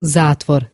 zatvor